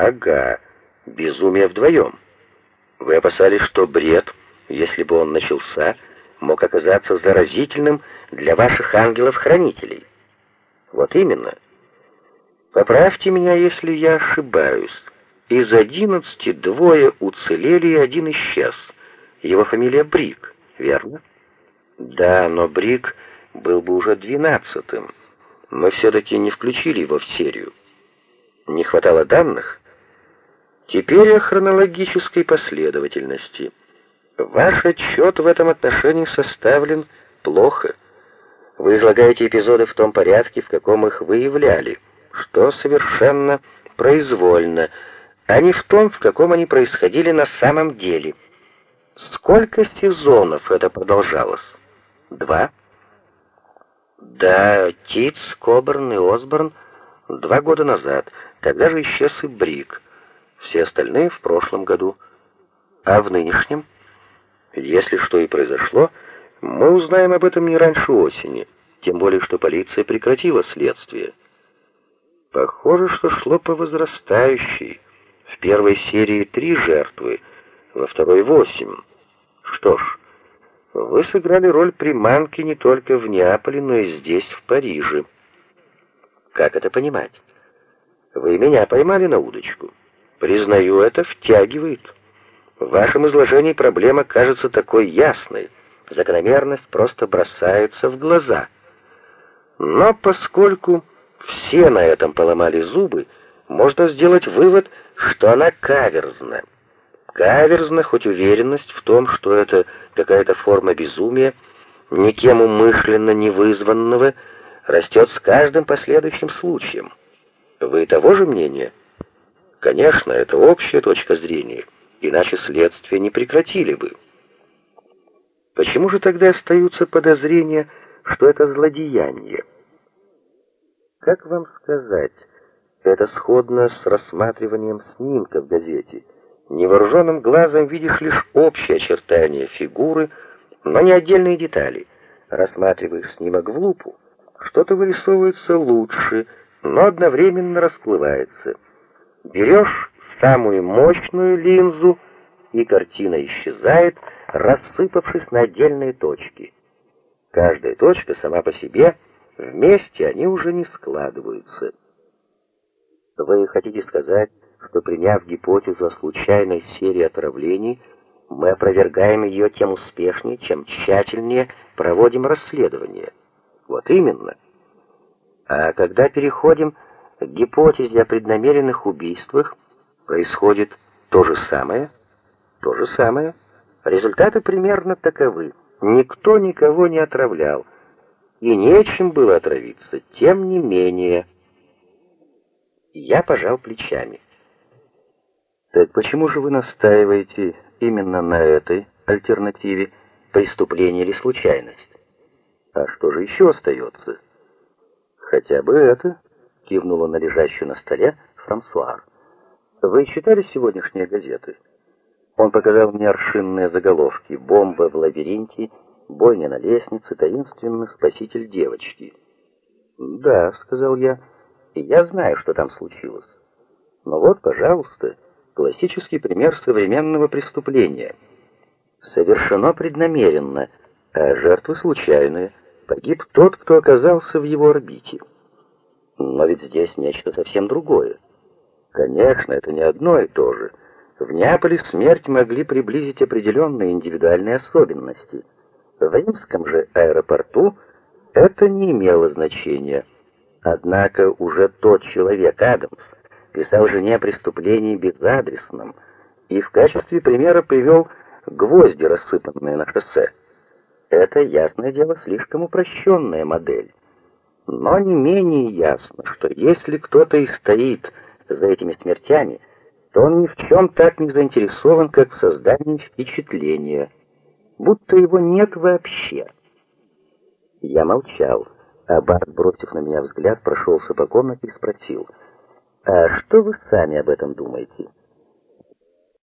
Ага, безумие вдвоем. Вы опасались, что бред, если бы он начался, мог оказаться заразительным для ваших ангелов-хранителей. Вот именно. Поправьте меня, если я ошибаюсь. Из одиннадцати двое уцелели, и один исчез. Его фамилия Брик, верно? Да, но Брик был бы уже двенадцатым. Мы все-таки не включили его в серию. Не хватало данных? Теперь о хронологической последовательности. Ваш отчет в этом отношении составлен плохо. Вы излагаете эпизоды в том порядке, в каком их выявляли, что совершенно произвольно, а не в том, в каком они происходили на самом деле. Сколько сезонов это продолжалось? Два? Да, Титс, Коберн и Осборн два года назад. Тогда же исчез и Брик. Все остальные в прошлом году. А в нынешнем? Если что и произошло, мы узнаем об этом не раньше осени. Тем более, что полиция прекратила следствие. Похоже, что шло по возрастающей. В первой серии три жертвы, во второй восемь. Что ж, вы сыграли роль приманки не только в Неаполе, но и здесь, в Париже. Как это понимать? Вы меня поймали на удочку. Признаю, это втягивает. В вашем изложении проблема кажется такой ясной. Закономерность просто бросается в глаза. Но поскольку все на этом поломали зубы, можно сделать вывод, что она каверзна. Каверзна хоть уверенность в том, что это какая-то форма безумия, никем умышленно не вызванного, растет с каждым последующим случаем. Вы того же мнения? Конечно, это общая точка зрения, иначе следствие не прекратили бы. Почему же тогда остаются подозрения, что это злодеяние? Как вам сказать, это сходно с рассматриванием снимка в газете. Невооруженным глазом видишь лишь общие очертания фигуры, но не отдельные детали. Рассматриваешь снимок в лупу, что-то вырисовывается лучше, но одновременно расплывается. Берешь самую мощную линзу, и картина исчезает, рассыпавшись на отдельные точки. Каждая точка сама по себе, вместе они уже не складываются. Вы хотите сказать, что приняв гипотезу о случайной серии отравлений, мы опровергаем ее тем успешнее, чем тщательнее проводим расследование? Вот именно. А когда переходим гипотезе о преднамеренных убийствах, происходит то же самое? То же самое. Результаты примерно таковы. Никто никого не отравлял, и нечем было отравиться. Тем не менее, я пожал плечами. Так почему же вы настаиваете именно на этой альтернативе преступление или случайность? А что же еще остается? Хотя бы это, кивнула на лежащую на столе Франсуар. Вы читали сегодняшние газеты? Он показал мне аршинные заголовки: бомба в лабиринте, бойня на лестнице, таинственный спаситель девочки. Да, сказал я. Я знаю, что там случилось. Но вот, пожалуйста, классический пример современного преступления. Совершено преднамеренно, а жертвы случайные. Погиб тот, кто оказался в его орбите. Но ведь здесь нечто совсем другое. Конечно, это не одно и то же. В Неаполе смерть могли приблизить определенные индивидуальные особенности. В римском же аэропорту это не имело значения. Однако уже тот человек Адамс писал жене о преступлении безадресном и в качестве примера привел гвозди, рассыпанные на шоссе. Это, ясное дело, слишком упрощенная модель. Но не менее ясно, что если кто-то и стоит за этими смертями, то он ни в чем так не заинтересован, как в создании впечатления, будто его нет вообще. Я молчал, а Барт, бросив на меня взгляд, прошелся по комнате и спросил, «А что вы сами об этом думаете?»